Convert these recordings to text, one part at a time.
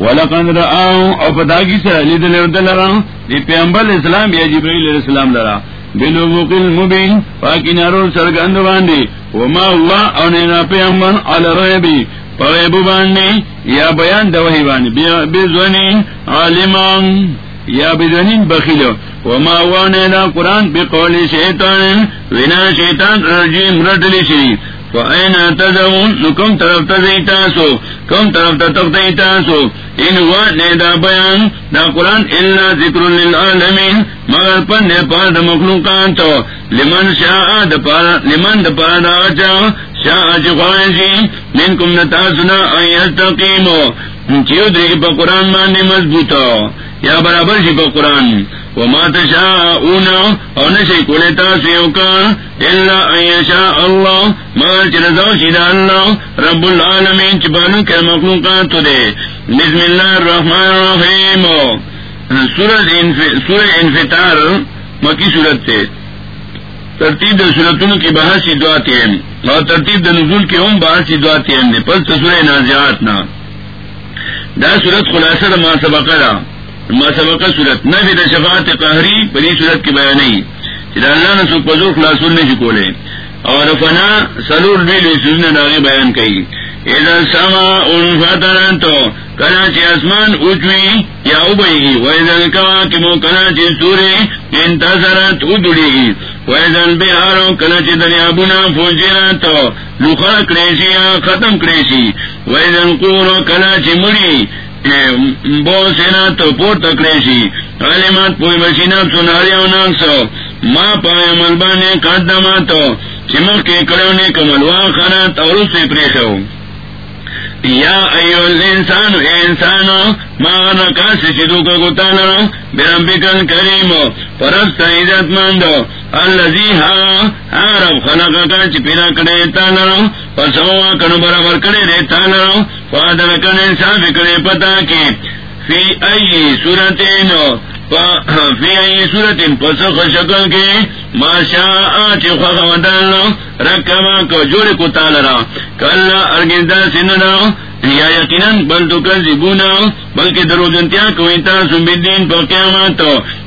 ولقد رآو او پتا سر لید لیرد لرا دی پیامبر اسلام یا جبریل علیہ السلام لرا بلو بقل مبین پاکی نارو سرگند باندی وما ہوا او نینا پیامبر علی ریبی پغیبو باندی یا بیان دوہی باندی بزونی عالمان یا بزونین بخیلو. وما ہوا نینا قرآن، بقول شیطان. ونا شیطان رجیم رٹلی شریف فأين نو کم طرف تاسو، کم طرف تاسو. ان ہوا نیدا بیان، دا قرآن اللہ ذکر للعالمین، مگر پن نے پار دا مخلوقان تو. لمن شاہ دا پارا لمن دا پارا دا اچا شاہ چی خواہشی نتاسنا آئی استقیمو چیو دری پا قرآن ماننے مضبوطا یا برابر شی پا قرآن. وما تشاءون او نشي كولتا سيوكا إلا أن يشاء الله ما ترزو شد الله رب العالمين چبانو كمخلوقات دي بسم الله الرحمن الرحیم۔ الرحيم سورة انفتار مکی صورت تے۔ ترتیب د کی بحث سی دعا تیم اور ترتیب نزول کی هم بحث سی دعا تیم نے پس سورہ نازعات نا۔ دا سورت خلاصہ دا ما سبقہ ما سبق صورت نہ بھی شفاعت قہری پری صورت کی بیان نہیں اللہ نے سکھ پذور خلاصول نے شکولے اور فنا سلور بھی سوزن ڈاغے بیان کئی. ادھر سما ان فترن تو کراچی آسمان اچوی یا ابئی گی ویزن کوا کہ وہ کراچی سورے انتصرت ادڑے گی ویزن بہارو کراچی دریا بنا فوجیرا تو لکھا کریسی یا ختم کریسی ویزن کورو کراچی مڑی. بول سینا تو پور تکڑے علمات پوئی بسینا سنہری نام سو۔ ماں پایا ملبانے کادما تو۔ چمک کے کڑو نے کملوا خانا تو سے پریش ہو یا ایو انسان اے انسانو کا سے سچدو کا گتانا۔ بربکن کریم۔ پرست عزت مندو. اللذی ہا رب خلقا کا چی پیدا کڑے تالرو پسوا کنو برابر کڑے دے تالرو فادر کن انصاف کڑے پتا کی فی ای صورتینو فی ای صورت پسخ شکل کے. ماشا چیخوا ودانو رکما کو جوڑ کو تالرا کل ارگندا سننا یعنی یا یقیناً بل تو کر زبونا بلکہ درو جنتیا کوئی تاسو بدین پا قیامات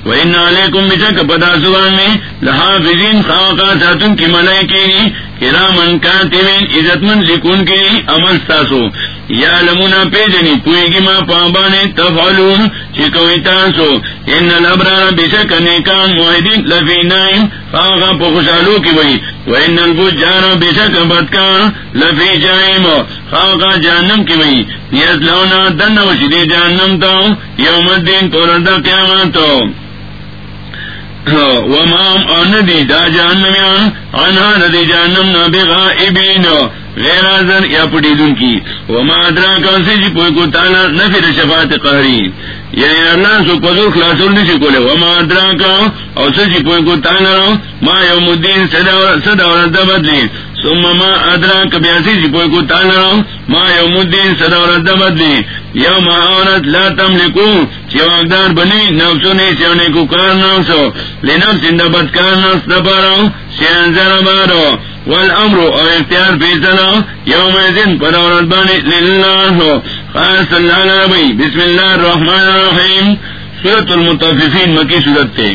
و ان علیکم بچک پدا سبان میں لحافظین خواقا ساتن کی ملائی کی کرامن کاتبین عزتمن لکون کی عمل ساسو۔ یا لمونا پیجنی پوئی گی ما پابانے تفعلون چکوئی تاسو، ان الابرار بشک نیکان معیدین لفی نائم خواقا پا خوشحالو کی وئی و ان الفجار بشک بدکان لفی جائم خواقا جانم کی وئی یز لونا دن وشدی جانم تو یوم الدین پورندا قیامتو۔ ومام اور ندی دا جانم انہا ندی جانم نہ بغائبین غیر آزر یا پٹی دن کی۔ وما ادرا کون سے جی کوئی کو تالا نہ پھر شفاعت قہری یعنی اللہ سو قدر خلاصول نہیں سکولے وما ادرا کا اور سے جی کوئی کو تالا ما یوم الدین، صدا اور بدلی۔ ثم ما ادرا کبھی ایسی جی کوئی کو تالا ما یوم الدین، صدا اور بدلی۔ یوم عورت لا تملکو۔ چواقدار بنی، نفسو نے چونے کو کار نفسو۔ لنفس اندہ بدکار نفس دبارو۔ شیان ذرا بارو والامر او اختیار فیصلہ یوم دن پر عورت بانی للہ. خاص اللہ علیہ بسم اللہ الرحمن الرحیم. سورت المتففین مکی سورت تھے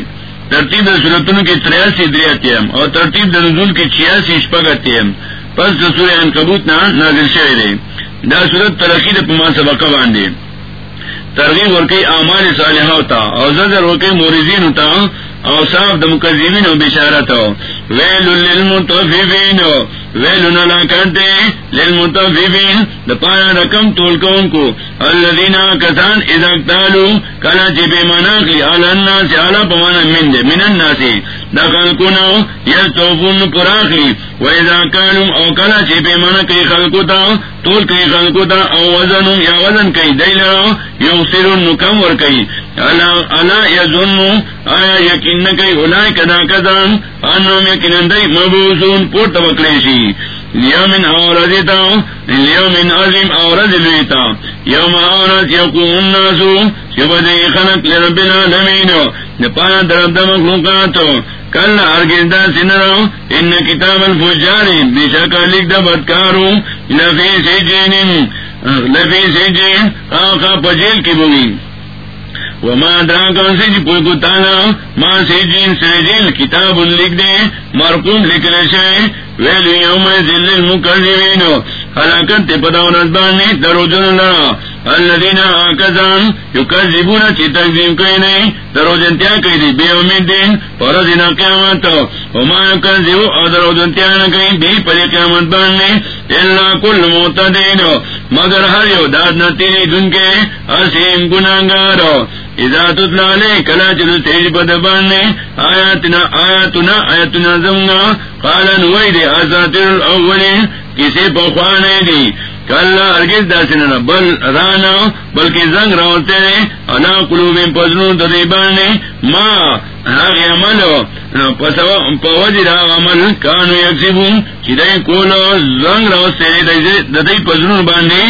ترتیب سورتوں کی تریاسی دریاتیم اور ترتیب نزول کی چھیاسی اشپگتیم پس سورہ انکبوت نا نازل شعر دا سورت ترقی پما سبقہ باندے. ترغیب ورکی اعمال صالحہ ہوتا، اور زجر ورکی موردین ہوتا اور صاف د و بشارت ویل للمطففین ویل نلا کرتے للمطففین د رقم تول کون کو الذین کسان اذا اقتالو. کلا چی پیمانا کلی علی الناس. علی پمانا من دے من الناس. دخل کنو یا یستوفون پراخلی و اذا کالو او کلا چی پیمانا کلی خلقو تا تول کلی خلقو تا او وزنو یا وزن کئی دیلو یو سرون نکم ور کئی الا یظنو آیا یقین کئی اولای کدا کدان انہم یقین دی مبوسون پورت بکلیشی لیومن آورزیتا لیومن عظیم آورزلویتا یوم آورز یقوم الناسو شبدی خلق لرب العالمین نپانا درب دمخلوقاتو کل ارگز دا سنرو ان کتاب الفجار بشکا لکھ دا بدکارو لفی سجنن لفی سے جین آخا پجیل کی بوگی وہ ماں درا کون سے جی پوئی کو تانا ماں سے جین سے جیل کتاب لکھ دے، مرکون لکھ لے ویلو یوم ذل المکذبین. حلاکت پداو نزبانی درو جن الذین آکزان یکذبون چی تقزیم کئی نئی درو جنتیا کئی دی بے امید دین پرزینا قیامت. وما یکذبو او درو جنتیا نکئی بی پلی قیامت باننی اللہ کل موتدین مگر ہر یو داد نتیری دن کے اسیم گناہگارو اذا تتلا لے کلا چلو تیج پد باننے. آیاتنا آیاتنا آیاتنا زمنا. قالا نوئی دے اساتر الاولین کسی پخوانے دی کل ارگز داسنا بل رانا بلکہ زنگ روتے نے انا قلوبین پزنون تدیبانے ما هاگی عملو پوجی دا عمل کانو یکسیبون، چی دائی کولو زنگ روتے نے دائی پزنون باندے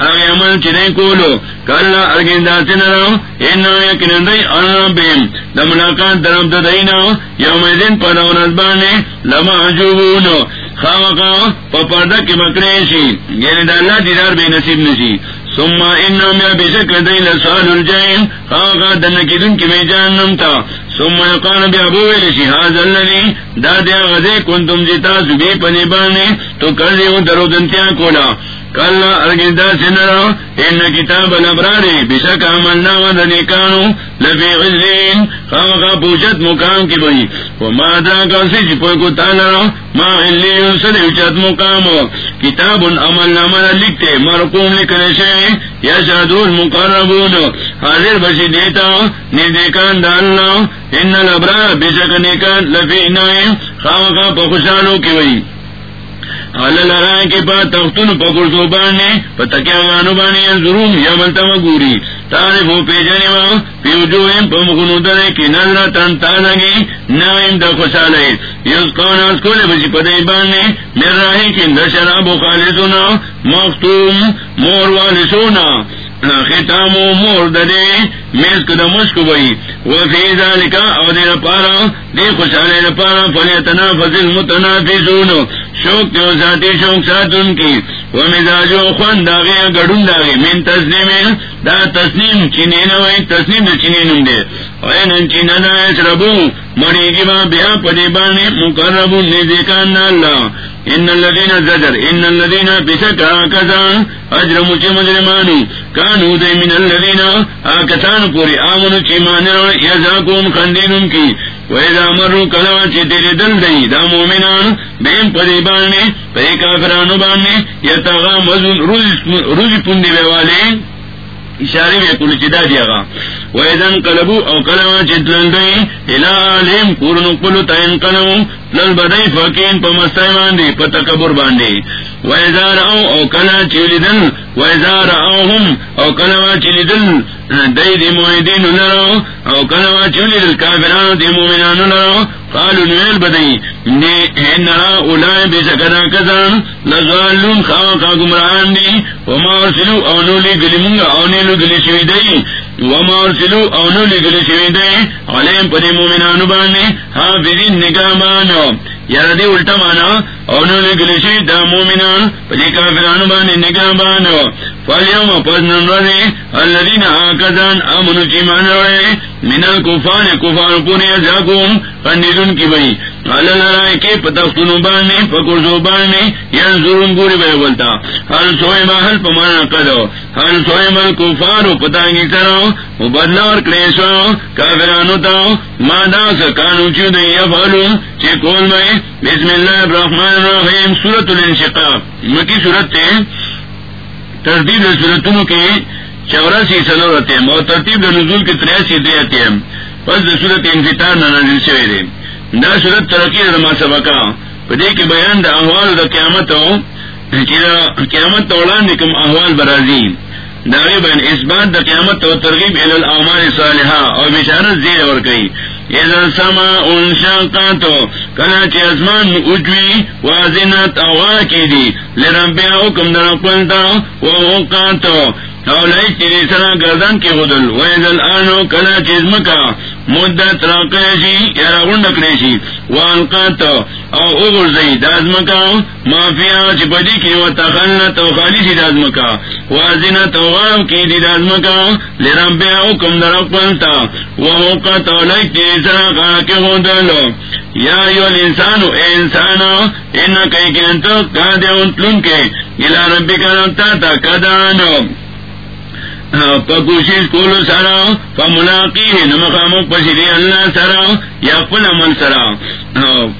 هاگی عمل چی دائی کولو کل ارگز داسنا رو انو یکنن دائی انا بیم۔ دا ملاقات درم دائینا، یوم دن پدون ازبانے لما عجوبونو۔ خواقا، پا پردہ کی مکریشی یعنی دا اللہ دیدار بے نصیب نشی۔ سما انم یا بے شک دئی لسال الجین خواقا دن کی دن کی میں جانم تھا سما یقان بیا ابو ویلشی حاض اللہ دا دیا غزے کن تم زبی پنی بانے۔ تو کر دیو درو دنتیا کولا۔ کل ارگندا سنرو ان کتاب الابراری بشک عمل نام دنیکانو لفی غزین خواقا پوچت مقام کی بھئی وما دا کسی چپوئی کو تالرو ما علیون سد اچت مقام کتاب عمل نام لکھتے مرکوم لکھنے سے، یا شادون مقربون. حاضر بشی دیتا نیدیکان دا اللہ، ان الابرار بشک نیکان، لفی نائم خواقا پخشالو کی بھئی لڑائے کے بعد تختن پکڑ سو بانے پتکیا گانو بانے ضرور یا ملتا گوری۔ تارے وہ پی جانے وا پیو جو پمخنو درے کی نظر تن تازگی نائم دا خوشالے یس کون اس کو لے بچی پدے بانے میرا راہی کی دشراب خالے سونا مختوم، مور والے سونا ختام مور ددے میز کدا مشک بئی وہ فیضا لکھا اور دیر پارا. دے خوشحالے پارا. فلی تنا فضل متنا فیزون شوق کے ذاتی شوق ساتھ ان کی وہ مزاجو خون داغے گڑھن داغے مین تسلیم دا تسلیم چینے نہ ہوئی تسلیم دا چینے نم دے وین چینا دا ربو. مڑی کی ماں بیا پدے بانے مقربو نیزے کا اللہ. ان الذين زجر. ان الذين بشكا كذا اجر مچ مجرمانو. كانوا ذي من الذين اكثان پوری امن چ مانو يزاكم خندين کی۔ وإذا مروا كلام چ دل دل دئی دا مومنان بهم پریبانے پے کافرانو بانے یتغا مزن روز روز پوندی والے۔ اشارے میں کل چدا دیا گا ویدن کلبو او کلما چتلن گئی الالیم کورن کلو تین کلو لل بدئی فقین پا مستای باندی، پا تکبر ویزار او او کلا چیلی دن ویزار او هم او کلما چیلی دن دی دی مویدین لرو او کلما چیلی دل کافرانو دی مومنانو لرو قالو نویل بدئی دی انہا اولائی بے سکنا کسان لزوالون خواقا گمراہان دی، وما ارسلو او نولی گلی منگا او نیلو گلی شوی دی، وما ارسلو او نولی گلی شوی دی علیم پدی مومنانو باندی حافظین نگاہ بانو یار ردی الٹا مانا اور نولی گلی شوی دا مومنان پدی بانو رضی اللذین آکزان چیمان من الکفار کفار پوری کی بھائی علل کے بے بولتا۔ حل سوئے ما حل پمانا قدو حل سوئے مل کفارو پتانگی کرو و بدلاور کلیسو چیو میں بسم اللہ الرحمن الرحیم سورت الانشقاق۔ مکی سورت تے تردید سورتونو کے چوراسی سلورت ہے اور ترتیب نزول کے تریاسی دیتے ہیں۔ بس صورت انفطار نہ نازل شوی دا صورت ترقی رما سبقا. پدے کے بیان دا احوال دا قیامت ہو قیامت اولان کم احوال برازی. داغی بین اس بات دا قیامت و ترغیب الی الاعمال صالحہ، اور بشارت زیر اور کئی. اذا سما انشاقاتو کلا چی ازمان اجوی، وازنت اغا کی دی. لربیا حکم در اقلتا و اوقاتو اولائی تیری سرا گردن کی غدل ویزل آنو کلا چیز مکا مدت راقیشی یا راغنڈکریشی والقات او اغرزی داز مکا مافیا چپدی کی و تخلت و خالیسی داز مکا وازنت و غام کی دی داز مکا لرم بیا حکم در اقبلتا و موقت اولائی تیری سرا کارا کی غدل یا ایو الانسانو اے انسانو اینا کئی کنتو کادے انتلن کے الى ربی کا ربتا تا کدانو کوشش کو سرا کی نمکام بشی اللہ سرا یا پل امن سراؤ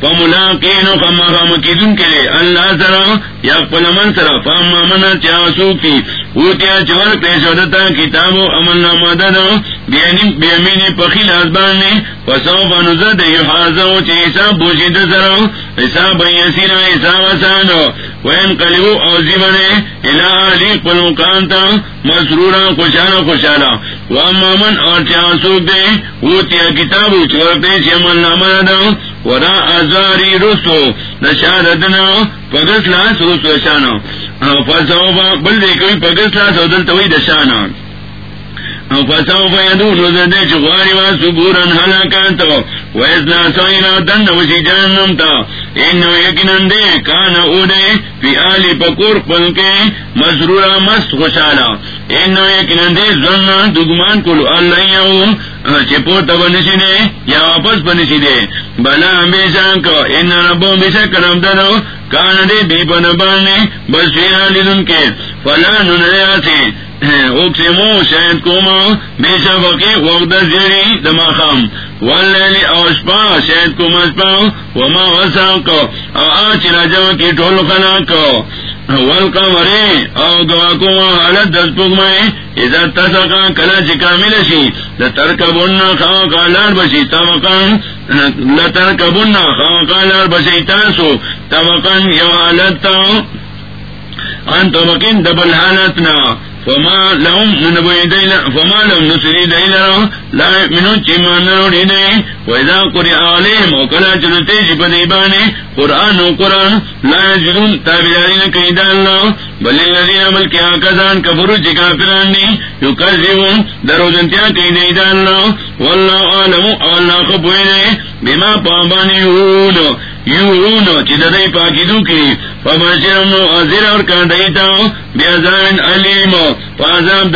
پملاقی نو خما کی دن کرے اللہ سرا یا پل امن سرا پم امن چاسو کی اوتیا چور پیش ہوتا کتاب و امن مدد بیمین پخیل ازبان نے پسو بنزد یحازو چی حساب بوشید سرا حساب یسینا حساب آسانو وین قلبو اوزی بنے، الہ علی قلوکانتا مسرورا خوشالا خوشالا واما من اور چاہ سوک دے، وہ تیا کتاب چور پیش یمن نامر دا ورا ازاری رسو نشادتنا پگس لاس رسو شانا با بل دیکھوی پگس لاس ودل توی دشانا. فسوف يدون زده چغواری و سبورا حلاکانتو. ویسنا سوئینا دن وشی جانم تا انو یکنن دے کانا او دے فی آلی پکور پلکے مسرورا مست خوشالا انو یکنن دے زننا دگمان کلو اللہ یاو چپو تب نشی دے یا واپس پنشی دے بلا ہمیشہ کو ان ربو بیشا کرم دنو کانا دے بی پنبانے بس فیرا لیدن کے فلا ننریا سے شاید کوما. بے شفقی وقت زیری دما واللیلی اوشپا شاید کوما شپا. وما وسا کو او آچ راجو کی ٹول خنا کو والقمری. او گوا کوما. حالت دس پگمائے اذا تسقا کلا چکا ملشی لترکبن خوا کالار بشی. طبقان لترکبن خوا کالار بشی. تاسو طبقان یو حالت تا ان طبقین دبل حالتنا فما لهم نبوي ديلا فما لهم نسري ديلا لا يؤمنون چما نروڑی دے وإذا قرئ عليهم وكلا چلتے جبدیبانے قرآن و قرآن لا يجدون تابدارین قیدہ اللہ بل الذين عمل کیا کذان کفروا چکا فرانی یکذبون درو جنتیا قیدہ اللہ والله عالم اللہ خبوئے بما پابانی ہونو یورونو چی ددائی پاکی کی. فبشرنو ازیر اور کاندائیتا بیازان علیمو اللہ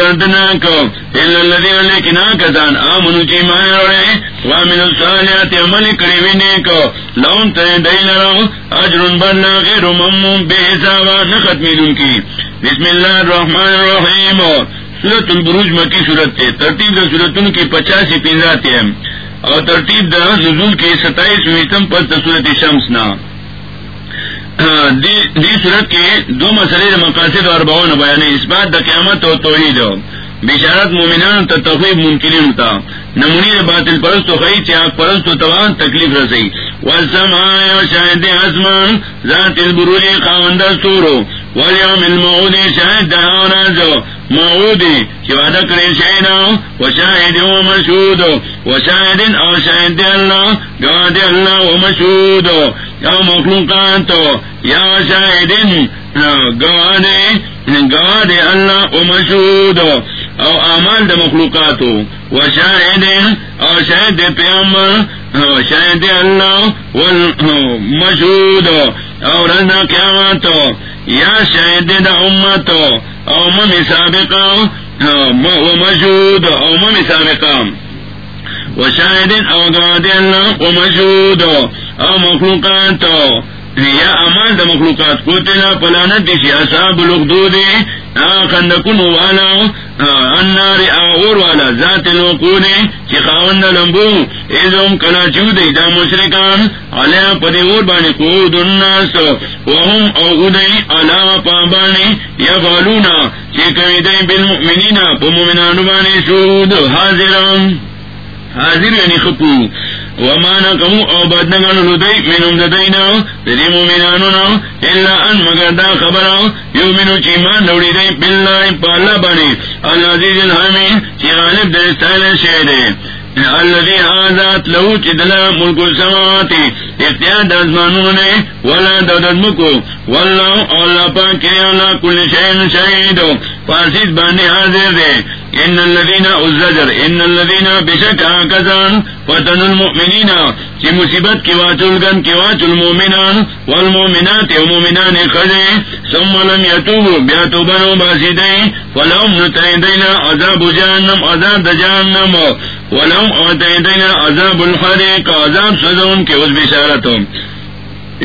آمنو چی وامن عمل لون غیر ممم بے حسابا کی۔ بسم اللہ الرحمن الرحیم سورت البروج مکی سورت تے ترتیب دا سورتن کی پچاسی پینزاتے ہیں۔ اور ترتیب دا نزول کے ستائیس ویتم پر تصورت شمس نا۔ دی صورت کے دو مسئلے مقاصد اور بہن بیان اس بات دا قیامت اور توحید بشارت مومنان تا تخویب ممکن ہوتا۔ نمونی باطل پرست و خیچ چاک پرست و توان تکلیف رسی آئے و شاہد اسمان ذات البروج خاوند سورو۔ والیوم المعود شاہد دہاورازو معود چی وعدہ کرے شہنا و شاہد و مشہود و شاہد او شاہد اللہ گواد اللہ و مشہود یا مخلوقات، یا شاہد گواد یعنی گواد اللہ و مشہود او اعمال د مخلوقاتو و شاهد او شاهد پیغمبر او اور نہ کیا تو یا شاید دا امت او مم سابقا و مشهود او مم سابقا. و شاید او قاد الله و مشهود او مخلوقات یا امان دا مخلوقات کو تلا پلانت دیشی اصحاب الاخدود خندکن والا النار آغور والا ذات الوقود چی خاوند لنبو ایزم کلا چو دا مشرکان علیا پدی بانی قود الناس، وهم علا پابانی چی بالمؤمنین پا مؤمنانو بانی شود، حاضران. حاضر یعنی خپو وما نقمو او بدنگن لدی منم ددینا دی مومنانونا الا ان مگر دا خبرو یومنو چیمان دوڑی دی باللہ پالا بانی العزیز الحمید چی غالب در استائل شہدے الذي آزاد له چدلا ملک السماوات اختیار دازمانوں نے ولا دودد مکو والله اللہ پاک اللہ کل شيء شهید فارسی بانے حاضر دے ان الذين الزجر ان الذين بشك كذان فتن المؤمنين، چی مصیبت کی واچل گن، کی واچ المؤمنان والمؤمنات ومؤمنان خذے ثم لم يتوبوا بياتوا بنو باسدين فلهم نتعدينا عذاب جهنم عذاب جهنم ولهم اتعدينا عذاب الحريق عذاب سزون کے اس بشارتوں۔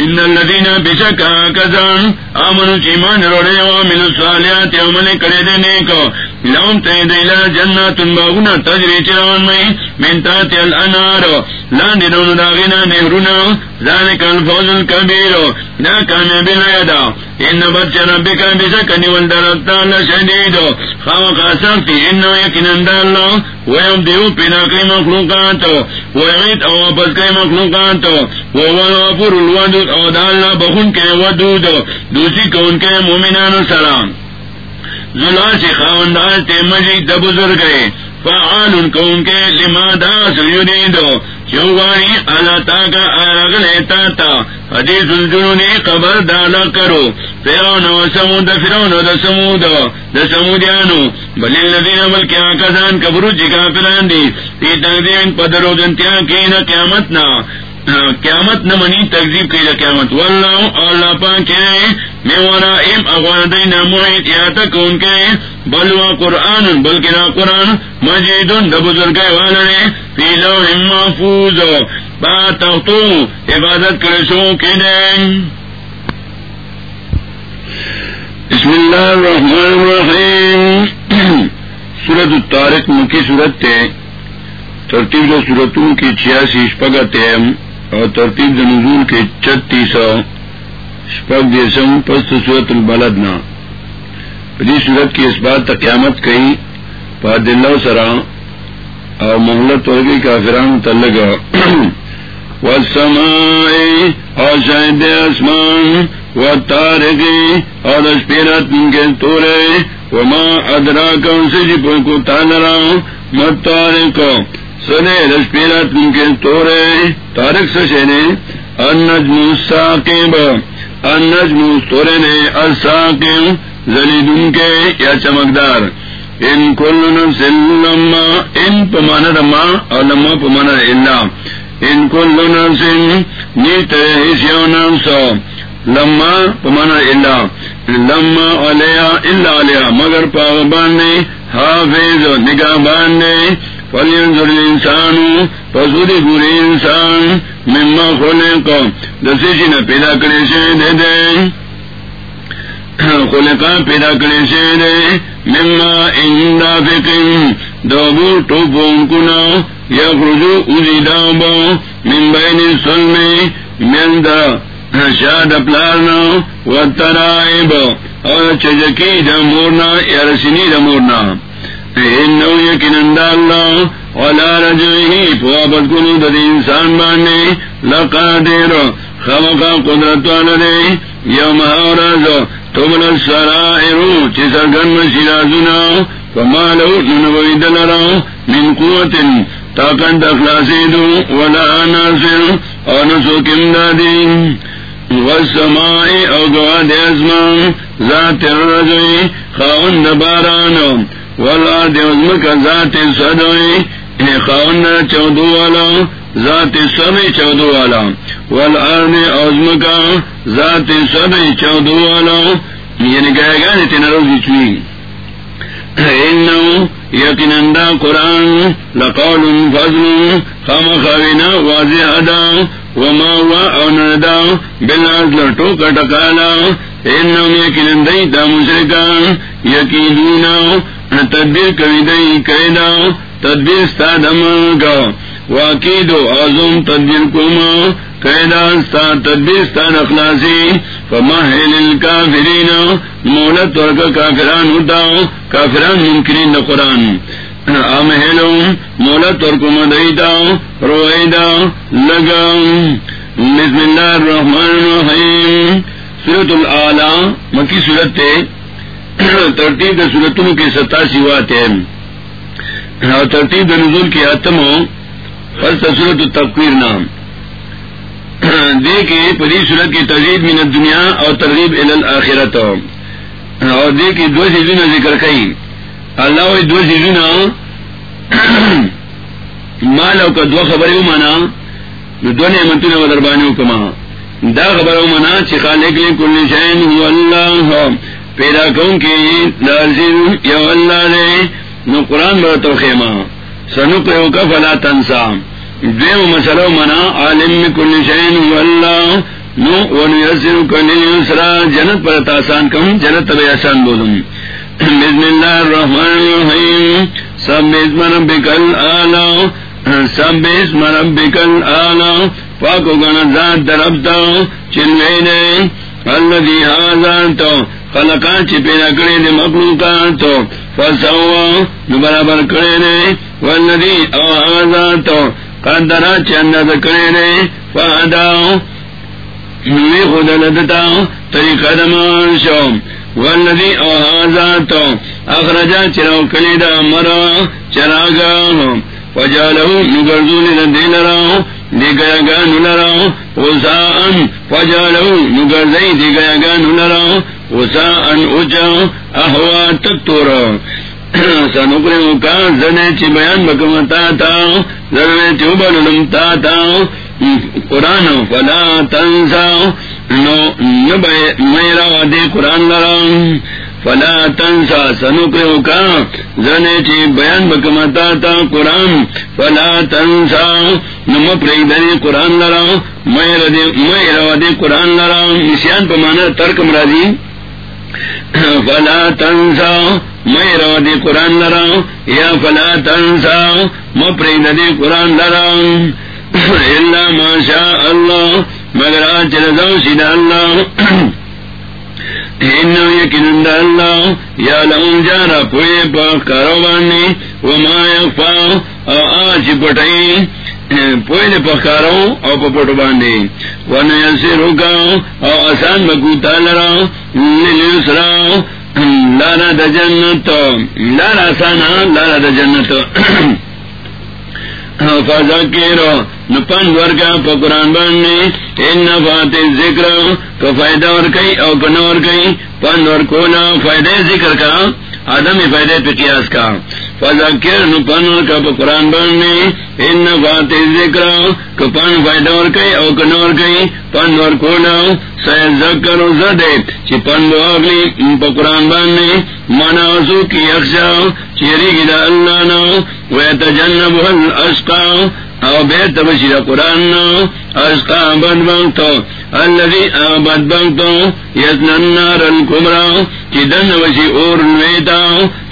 ان الذين بشكا كذان امنوا ایمان روڑے وعمل الصالحات، عمل کرے دینے کو لهم تیدیلا جنات باغنا تجری چران میں من تحت الانار. لان دونوں داغینا دون داغنا نهرنا ذلك الفوز الكبير لا كامل بالعيدا ان بچ ربك بشكا والدرتا لشديد خواق سختی انه يكن الله ويبدئ بناقل مخلوقات. ويعيد او واپس کئی مخلوقات. وهو الغفور الودود. او دا اللہ بخون کے ودود. دوسری کو ان کے مومنان سلام. زلا سے خاندار تے مجید دب بزرگ گئے فعال ان کو ان کے لما دا سیدو چوگانی اللہ تا کا آرگ لیتا تا حدیث الجنون قبر دالا کرو۔ فیرون و سمود فیرون و دا سمود، دا سمودیانو۔ بلی الذین بلکی آکسان کبرو جی کافران دی۔ تی تقدیم پدرو دنتیا کینا قیامتنا۔ قیامت نہ منی تقزیب کی قیامت۔ واللہ، اللہ پاک میں ورا ام اغوان محیط یا تک ان کے۔ بلوا قرآن، بلکہ نہ قرآن۔ مجید دا بزرگ والے فی لوح محفوظ۔ با تختو، عبادت کرشو کے دیں بسم اللہ الرحمن الرحیم۔ سورت الطارق مکی سورت تے۔ ترتیب سورتوں کی چھیاسی اشپگت ہے اور ترتیب نزول کے چھتیس شپک دیسم پست صورت البلد نا۔ پری صورت کی اس بات قیامت کئی پا سرا اور محلت ورگی کا فران تلگ وسمائے اور شاہد آسمان و تارگی اور اشپیرت کے تورے۔ وما ادرا کا ان سے جی کو تالرا مت تارے کو سنے رس پیرا تم کے تورے۔ تارک سشنے انجم ساکب انجم تورے نے الساکب زلی دن کے، یا چمکدار۔ ان کل نفس ان پمانا رما اور لما پمانا اللہ ان کل نفس، نیت حسیو نفس۔ لما پمانا اللہ لما علیہ اللہ علیہ، مگر پاغبان نے، حافظ نگاہ بان نے۔ فلینظر الانسان پسوری گوری انسان، مما کھولے کو دسی جی نے پیدا کرے سے دے دے. کھولے کا پیدا کرے سے دے. مما اندا فکن دوبو ٹوپو کنا یا خرجو اجی دابو. من بین سلمی من دا شاد پلارنا و ترائب. اور چجکی دا مورنا، یا رسینی دا مورنا. انسان بانے لکا دیر خم کا قدرت والے یم تمل سرا ارو چیسر گن شرا سنا کمالو نوئی دلرا من قوت، طاقت اخلاصی دو، ولا ناصر اور نسو کم دادی والسماء، او گواد ازمان، ذات الرجوی خاون دبارانو والا دیوزم کا ذات سدوئی خاون چودو والا، ذات سب چودو والا۔ والارض اوزم کا ذات سب چودو والا۔ یعنی کہے گا تین روزی چوئی۔ قرآن لقول فضل خام خوینا واضح ادا وما ہوا او ندا بلازل ٹوکا ٹکالا انہم یقینندی دا مشرکان یقینونا۔ تدبیر کبھی دئی قیدا تدبیر ستا دم گا واقعی دو آزم تدبیر کما قیدا ستا تدبیر ستا اخلاصی۔ فما ہے کافرین مولت ورک کافران ہوتا، کافران ممکن دا قرآن۔ ام مولت اور کم دیتا لگا۔ بسم اللہ الرحمن الرحیم۔ سورت العلا، مکی سورت تے ترتیب صورتوں کے ستاسی وات ہے ترتیب نزول کی آتم ہو فل تصورت تقویر نام. دے کے پری صورت کی ترغیب من دنیا اور ترغیب ال آخرت اور دیکھی دو چیزوں نے ذکر کئی اللہ دو چیزوں مال او کا دو خبریں مانا دو نعمتوں نے دربانوں کما دا خبر منا چکھا لکھ لے کل شین اللہ پیدا کون کے لازم یا اللہ نے؟ نو قرآن بڑا تو خیمہ سنو پہ کا فلا تنسا. دیو مسلو منا، عالم کل شین ہو اللہ. نو ونیسر کل یسرا. جنت پر تاسان کم، جنت تب آسان بولوں بسم اللہ الرحمن الرحیم. سب بسم ربک الاعلا سب بسم ربک الاعلا پاکو گنا ذات دربتا چلوے نے الذي هذا خلقا چی پیدا کرے دے مخلوقات تو، فسوا نو برابر کرے نے والذي هذا تو، قدرا چند کرے نے فادا نوی خود لدتا طریقہ دمان شو والذي هذا تو، اخرجا چراو کلی دا مرا چراغا وجالہو نگرزولی دا دیلراو دی گیا گا نلرا اوسا ان فجا لو نگر زئی اوسا ان اوچا احوا تکتور سنکرے کا زنے چی بیان بکمتا تا زنے چی بلنم تا تا. قرآن فلا تنسا. نو نبے میرا دے قرآن لرا. فلا تنسا. سنکرے کا زنے چی بیان بکمتا تا قرآن فلا تنسا. نم پری قرآن لڑا میں دے قرآن لڑا نشان پمانا ترک مرادی. فلا تنسا میں رو دے قرآن لڑا یا فلا تنسا مپری دے قرآن لڑا اللہ ماشا اللہ، مگر آج رضا سیدھا اللہ۔ یقین اللہ، یا لم جارا پوئے پا کاروبانی وما یقفا، آج پٹائی پوئے پکارو او پپٹ باندھے ون سے روکاؤ او آسان بکوتا لڑاؤ لسراؤ لارا د جنت۔ لارا آسانا ہاں، لارا د جنت۔ فضا کے رو نپن ورگا پکران بننے ان نفات ذکر کا فائدہ اور کئی او کن اور کئی پن اور کونا فائدہ ذکر کا۔ آدم فائدے پہ قیاس کا۔ فضا کر نپن کا قرآن بننے ان نفات ذکر کا پن فائدہ اور کئی او کن اور کئی پن اور کونا سید ذکر و زدے چی پن دو اگلی پکران بننے مناسو کی اخشا چیری گدا اللہ نو ویتجنب الاشقا او بیت بشیر قرآن اشقا بد بنگتو اللذی بد بنگتو یتن النار الکبرا چی دن بشی اور نویتا،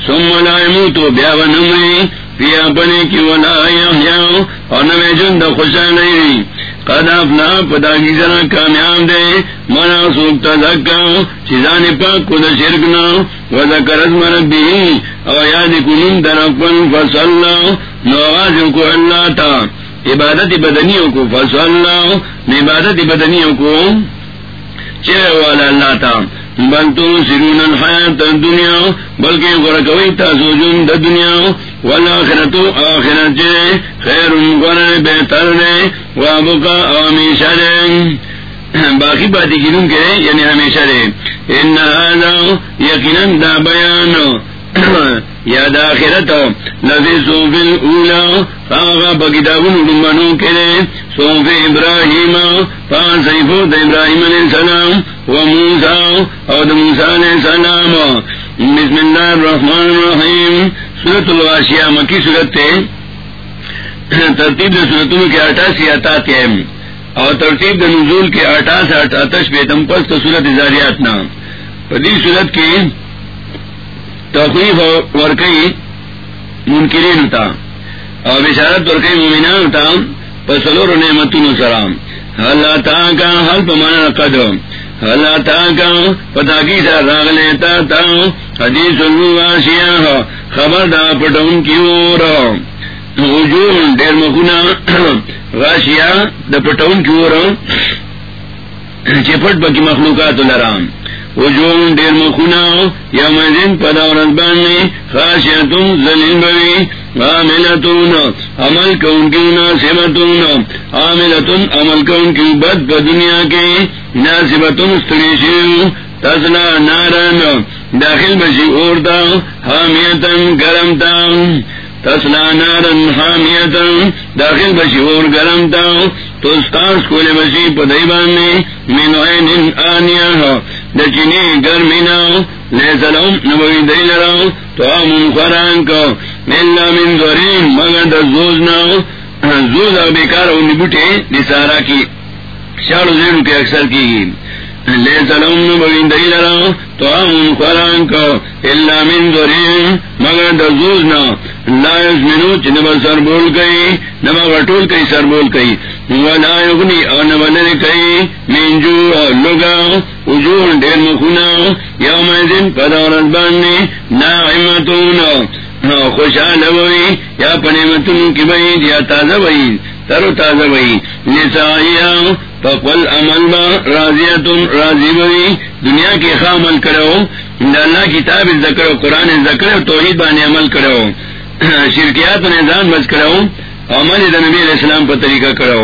سم لا یموتو بیا ونمری پیا بنے کی ولا یحیاو اور نوی جند خوشا نہیں قد افنا پدا کی ذرا کامیاب دے، منا سوکتا دکا چیزان پاک کو دا شرکنا و اسم ربی او یاد کنون درکن فصلا، نو آواز کو اللہ تا. عبادت بدنیوں کو فصلا عبادت بدنیوں کو۔ چہرے والا اللہ تا، بل تو سرون الحیات دنیا بلکہ غرقوی تاسوجون دا دنیا۔ والآخرت آخرت جے خیر غرن بہتر نے وابقا ہمیشہ رے باقی باتیں گنوں کے یعنی ہمیشہ رے ان یقیناً دا بیان۔ یا داخرت لفی صوف الاولا آغا بکتابن رمانو کرے، صوف ابراہیم، پان سیفو ابراہیم علیہ السلام و موسیٰ او دا موسیٰ علیہ السلام. بسم اللہ الرحمن الرحیم. سورت الواشیہ مکی سورت تے. ترتیب سورتوں کے اٹھاسی اٹھاس اور ترتیب نزول کے اٹھاس اٹھاتش پہ تم پس تو سورت اظہاریات نا پدی سورت کی تخلیف ورکئی منکرین ہوتا اور بشارت ورکئی مومنان ہوتا پسلور نعمتون سلام اللہ تا کا حل پمانا قدر. اللہ تا کا پتا کی سا راگ لیتا تا. حدیث الواشیاں خبر دا پٹون کی اور. وجوہ دیر مخونا. غاشیا دا پٹون کی اور. چپٹ بکی مخلوقات لرام وجوہ دیر مخونا یا مزین پدا اور ازبان میں خاشیتون زلین بوی عاملتون عمل کون کی ناسبتون عاملتون عمل کون کی بد پا دنیا کے، ناسبتون استریشیو تسلا نارن، داخل بشی اورتا حامیتن گرمتا تسلا نارن، حامیتن، داخل بشی اور گرمتا تو ستاس کولے بشی پدائی باننے من عین آنیا دچنی گرمی گرمینا لیسا لهم نبوی دی لراو تو آمون خوران کو اللہ من ذرین مگر دا زوزنا زوز او بیکار او نبوٹے نسارا کی شاڑو زیرو کے اکثر کی گئی لے سلام بگین دئی لرا تو ہم قرآن کو اللہ من ذرین مگر دزوز نہ لا یسمنو چ نبا سر بول گئی نبا وٹول کئی سر بول کئی. ولا یغنی او نبا لر کئی. من جو لگا وجوه دیر مخونا. یوم ایزن پدارت باننی ناعمتون. خوشحال ہوئی، یا پنیمتن کی بئی، یا تازہ بئی ترو تازہ بئی. نسائیہ پل عمل با راضیہ تم راضی بئی دنیا کی خواہ عمل کرو اللہ کتاب ذکر قرآن ذکر توحید بان عمل کرو۔ شرکیات نظام بچ کرو، عمل نبی علیہ السلام پر طریقہ کرو۔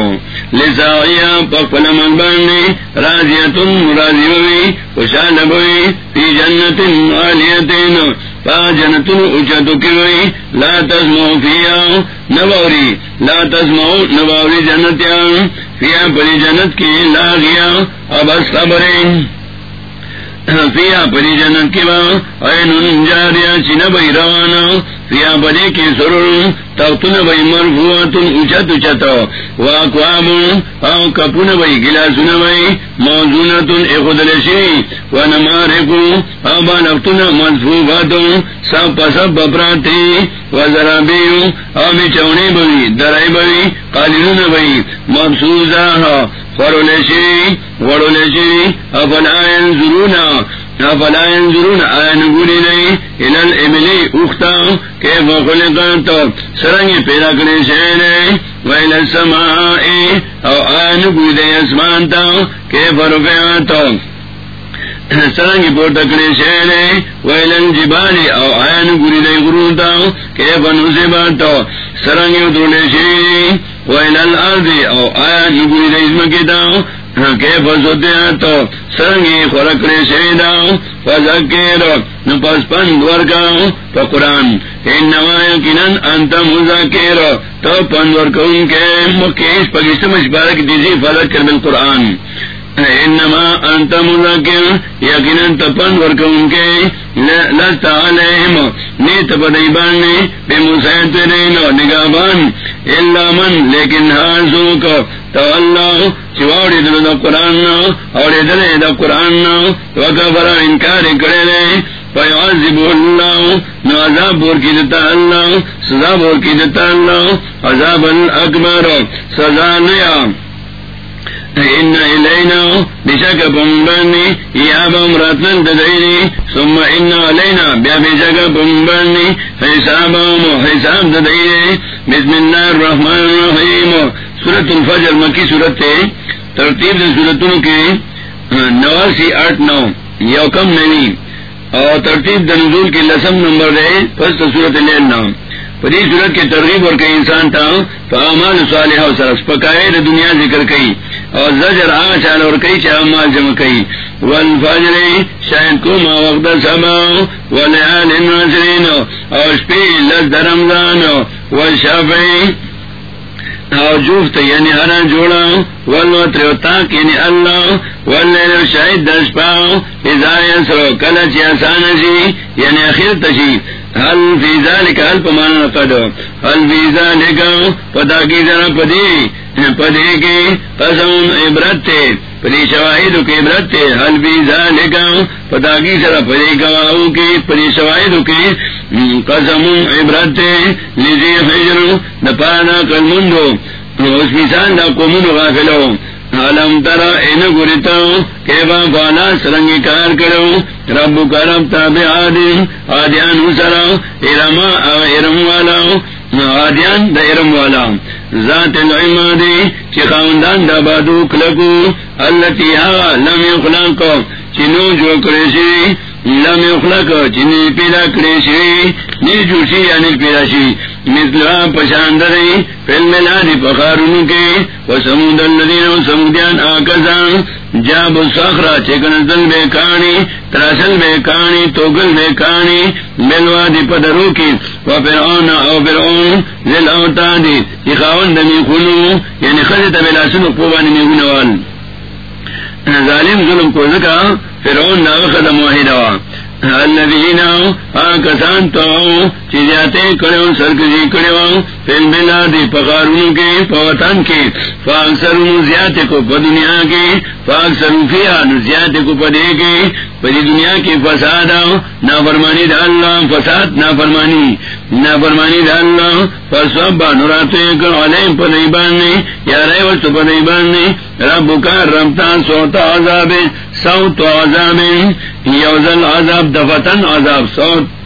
لسائیہ پل عمل باننے راضیہ تم راضی بئی خوشحال بئی فی جنت عالیتین پا جنتن اچا تو کی لا تسمو فیا نبوری لا تسمو نبوری جنتیا فیا پری جنت کی لا گیا اب خبریں۔ فیا پری جنت کی با جاریا چین بھائی روانہ فیا پری کی سرور تختن بئی مرفوعتن اچت اچتا واقوام او کپون بئی گلاسون بئی موزونتن اخدلشی ونمارکو او بالفتن مصفوفاتن سب پسب بپراتی وزرابیو او میچونی بئی درائی بئی قالنون بئی مبسوزا فرولشی، وڑولشی افلا ينظرون افلا ينظرون آئین گولی نئی الال ابلی اختا کیف خلقات سرنگی پیدا کرنے شہنے ویل السمائی او آئین گولی اسمان تا، کیف رفعات سرنگی پور تکڑے شہنے ویلن جبالی او آئین گولی دئی غروتا کیف نصبات سرنگی اترولے شہنی ویل الارض، او اسمکی ہاں، تو سرگی خورکڑے شہیدا فذکر نپس پند ورکاو پا قرآن انما یقیناً انت مذکر، تو پند ورکاون کے مکیش پاکستان مشبارک دیزی فذکر بالقرآن انما انت مذکر، یقیناً تپن ورکاون کے لستا علیہم، نیت پدیبان نے بے مسیطرین و نگابان اللہ من، لیکن حاضر کو تو اللہ چواڑی دل دا قرآن اور دل دا قرآن وکفر انکار کرے لے فیعذب اللہ، نو عذاب بور کی دتا اللہ، سزا بور کی دتا اللہ، عذاب الاکبر، سزا نیا۔ ان الینا بشک بمبرنی یا بمراتن ددائنی ثم ان علینا بیا بشک بمبرنی حساب بسم اللہ الرحمن الرحیم سورت الفجر مکی سورت ہے ترتیب سورتوں کے نواسی آٹھ نو، یوکم نوی اور ترتیب دنزول کی لسم نمبر ہے فسٹ سورت لیل نام پری صورت کے ترغیب اور کئی انسان تھا فامان صالحہ و سرس پکائے دنیا ذکر کئی اور زجر آ چال اور کئی چاہ مال جمع کئی والفجر شاید کو ما وقت سما ولیال ناصرین اور شپی لز درمزان والشافعی اور جوفت یعنی ہرا جوڑا ولو تاک یعنی اللہ ول شاہد دس پاؤ ہدایت کلچ آسان سی یعنی اخیر تشی حل فیزا لکھا حل پمانا پدو حل فیزا لکھا پتا کی ذرا پدی؟ پدے کے قسم عبرت تھے پری شواہد کے عبرت تھے حل فیزا لکھا پتا کی ذرا پدے گواہوں کے پری شواہد کے قسم عبرت تھے لذی حجر، دپانا کل منڈو اس مثال نہ دا قومن غافلو۔ علم ترا این گریتا کیبا فانا سرنگی کار کرو، رب کا رب تابع آدم آدیان سرا ارما ارم والا آدیان دا ارم والا ذات العمادی، چی خاندان دا بادو کلکو، اللتی ها لم یخلقو چنو جو کرشی لم یخلق چنی پیدا کرشی نیل جوشی یا نیل پیدا شی مثلا پشاندری فیل ملانی پخارونو کے، و سمود اللذین و سمودیان آکزان جب سخرا چکن دل بے کانی، تراسل بے کانی، توگل بے کانی ملوا دی پدرو کی وہ فرعون او فرعون، ذل اوتا دی اخاون دمی خلو یعنی خزی تبیلا سنو قوبانی میگون وال ظالم ظلم کو ذکا فرعون ناغ خدم واحدوا الذين آکسان تو چیزیاتے کڑے سرکزی کڑے فیل بلا دی پکاروں کے پوتن کے فاک سرو زیادہ کو دنیا کے فاک سرو فیا زیادہ کو پدے کے۔ پری دنیا کی فساد نہ فرمانی ڈالنا فساد نہ فرمانی نہ فرمانی ڈالنا پر فسب نوراتے علیہ پدئی باندھنے یا رہے وقت پدئی باندھنے رب کا رمتا سوتا عذاب سو تو عذاب یوزل عذاب دفتن عذاب سوت۔